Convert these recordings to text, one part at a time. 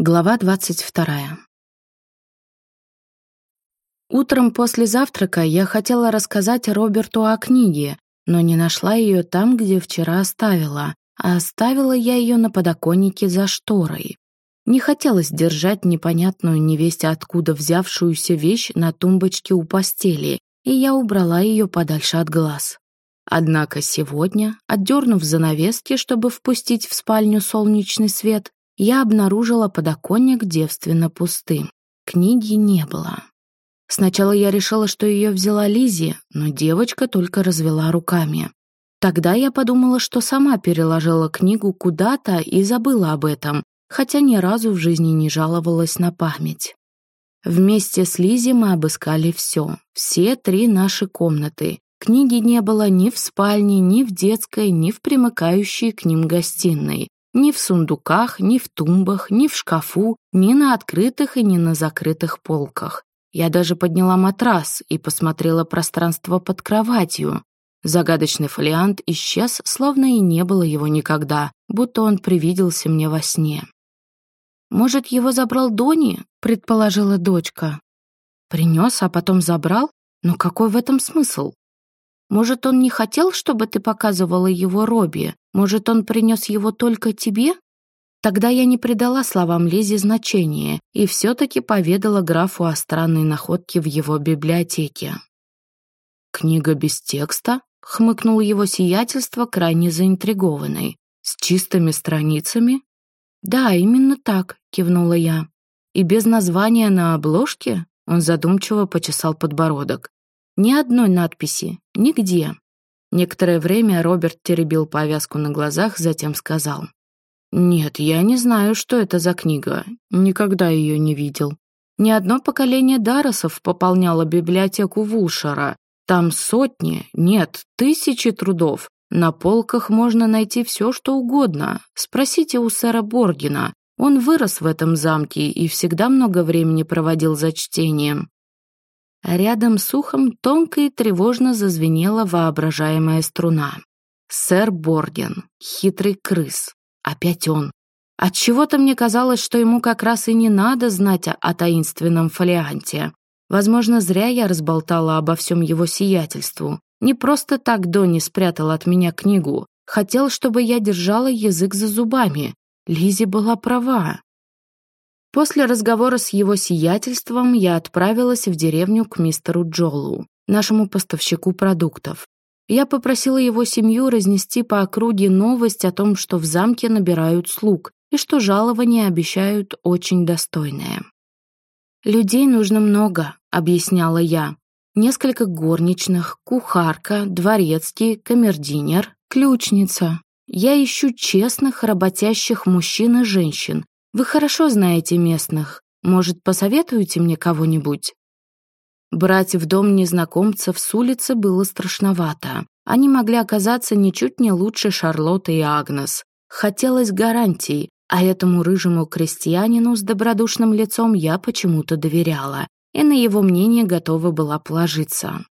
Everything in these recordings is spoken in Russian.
Глава двадцать вторая. Утром после завтрака я хотела рассказать Роберту о книге, но не нашла ее там, где вчера оставила, а оставила я ее на подоконнике за шторой. Не хотелось держать непонятную невесть откуда взявшуюся вещь на тумбочке у постели, и я убрала ее подальше от глаз. Однако сегодня, отдернув занавески, чтобы впустить в спальню солнечный свет, я обнаружила подоконник девственно пустым. Книги не было. Сначала я решила, что ее взяла Лизи, но девочка только развела руками. Тогда я подумала, что сама переложила книгу куда-то и забыла об этом, хотя ни разу в жизни не жаловалась на память. Вместе с Лизи мы обыскали все, все три наши комнаты. Книги не было ни в спальне, ни в детской, ни в примыкающей к ним гостиной. Ни в сундуках, ни в тумбах, ни в шкафу, ни на открытых и ни на закрытых полках. Я даже подняла матрас и посмотрела пространство под кроватью. Загадочный фолиант исчез, словно и не было его никогда, будто он привиделся мне во сне. «Может, его забрал Дони?» — предположила дочка. «Принес, а потом забрал? Но какой в этом смысл?» Может, он не хотел, чтобы ты показывала его Робби? Может, он принес его только тебе? Тогда я не придала словам Лизи значения и все-таки поведала графу о странной находке в его библиотеке. «Книга без текста?» — хмыкнул его сиятельство, крайне заинтригованный. «С чистыми страницами?» «Да, именно так», — кивнула я. «И без названия на обложке?» Он задумчиво почесал подбородок. Ни одной надписи, нигде. Некоторое время Роберт теребил повязку на глазах, затем сказал. «Нет, я не знаю, что это за книга. Никогда ее не видел. Ни одно поколение Даросов пополняло библиотеку Вулшера. Там сотни, нет, тысячи трудов. На полках можно найти все, что угодно. Спросите у сэра Боргина. Он вырос в этом замке и всегда много времени проводил за чтением. Рядом с ухом тонко и тревожно зазвенела воображаемая струна. Сэр Борген, хитрый крыс. Опять он. Отчего-то мне казалось, что ему как раз и не надо знать о таинственном фолианте. Возможно, зря я разболтала обо всем его сиятельству. Не просто так Донни спрятал от меня книгу. Хотел, чтобы я держала язык за зубами. Лизи была права. После разговора с его сиятельством я отправилась в деревню к мистеру Джолу, нашему поставщику продуктов. Я попросила его семью разнести по округе новость о том, что в замке набирают слуг и что жалования обещают очень достойное. «Людей нужно много», — объясняла я. «Несколько горничных, кухарка, дворецкий, камердинер, ключница. Я ищу честных, работящих мужчин и женщин, вы хорошо знаете местных. Может, посоветуете мне кого-нибудь?» Брать в дом незнакомцев с улицы было страшновато. Они могли оказаться ничуть не лучше Шарлотты и Агнес. Хотелось гарантий, а этому рыжему крестьянину с добродушным лицом я почему-то доверяла, и на его мнение готова была положиться.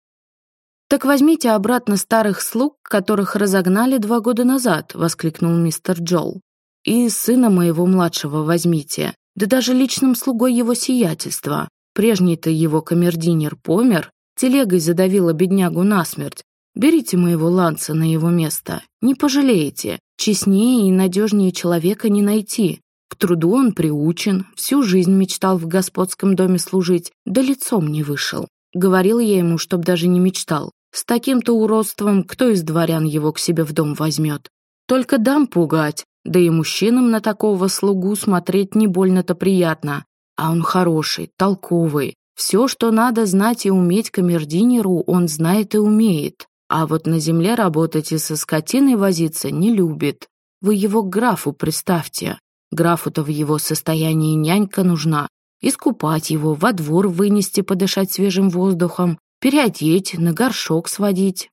«Так возьмите обратно старых слуг, которых разогнали два года назад», — воскликнул мистер Джол. И сына моего младшего возьмите, да даже личным слугой его сиятельства. Прежний-то его камердинер помер, телегой задавила беднягу насмерть. Берите моего ланца на его место, не пожалеете. Честнее и надежнее человека не найти. К труду он приучен, всю жизнь мечтал в господском доме служить, да лицом не вышел. Говорил я ему, чтоб даже не мечтал. С таким-то уродством кто из дворян его к себе в дом возьмет? Только дам пугать, да и мужчинам на такого слугу смотреть не больно-то приятно. А он хороший, толковый. Все, что надо знать и уметь камердинеру, он знает и умеет. А вот на земле работать и со скотиной возиться не любит. Вы его к графу приставьте. Графу-то в его состоянии нянька нужна. Искупать его, во двор вынести подышать свежим воздухом, переодеть, на горшок сводить.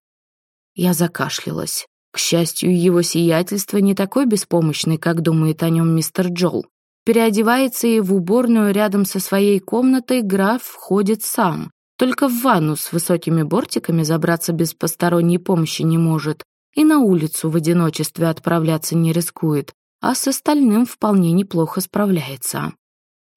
Я закашлялась. К счастью, его сиятельство не такой беспомощный, как думает о нем мистер Джол. Переодевается и в уборную рядом со своей комнатой граф входит сам. Только в ванну с высокими бортиками забраться без посторонней помощи не может. И на улицу в одиночестве отправляться не рискует. А с остальным вполне неплохо справляется.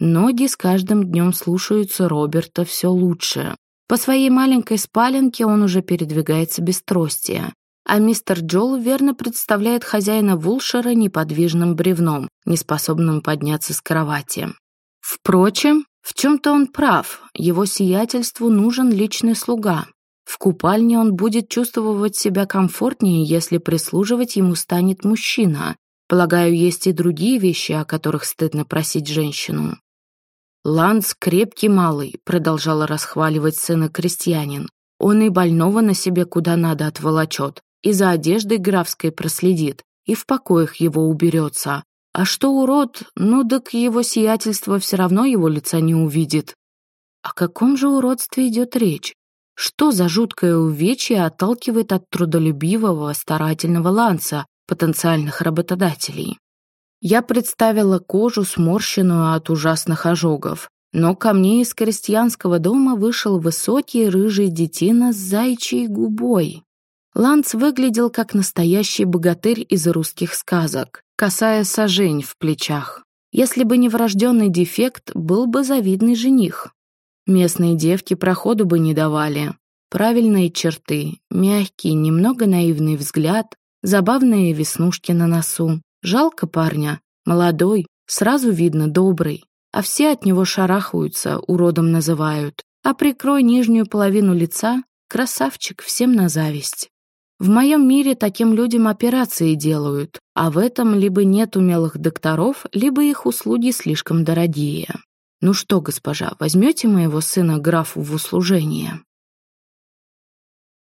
Ноги с каждым днем слушаются Роберта все лучше. По своей маленькой спаленке он уже передвигается без трости. А мистер Джол верно представляет хозяина Вулшера неподвижным бревном, неспособным подняться с кровати. Впрочем, в чем-то он прав, его сиятельству нужен личный слуга. В купальне он будет чувствовать себя комфортнее, если прислуживать ему станет мужчина. Полагаю, есть и другие вещи, о которых стыдно просить женщину. «Ланс крепкий малый», — продолжала расхваливать сына крестьянин. «Он и больного на себе куда надо отволочет, и за одеждой графской проследит, и в покоях его уберется. А что урод, ну так его сиятельство все равно его лица не увидит». О каком же уродстве идет речь? Что за жуткое увечье отталкивает от трудолюбивого, старательного Ланса, потенциальных работодателей? Я представила кожу, сморщенную от ужасных ожогов. Но ко мне из крестьянского дома вышел высокий рыжий детина с зайчьей губой. Ланц выглядел как настоящий богатырь из русских сказок, касая сажень в плечах. Если бы не врожденный дефект, был бы завидный жених. Местные девки проходу бы не давали. Правильные черты, мягкий, немного наивный взгляд, забавные веснушки на носу. Жалко парня, молодой, сразу видно добрый, а все от него шарахаются, уродом называют. А прикрой нижнюю половину лица, красавчик, всем на зависть. В моем мире таким людям операции делают, а в этом либо нет умелых докторов, либо их услуги слишком дорогие. Ну что, госпожа, возьмете моего сына графу в услужение?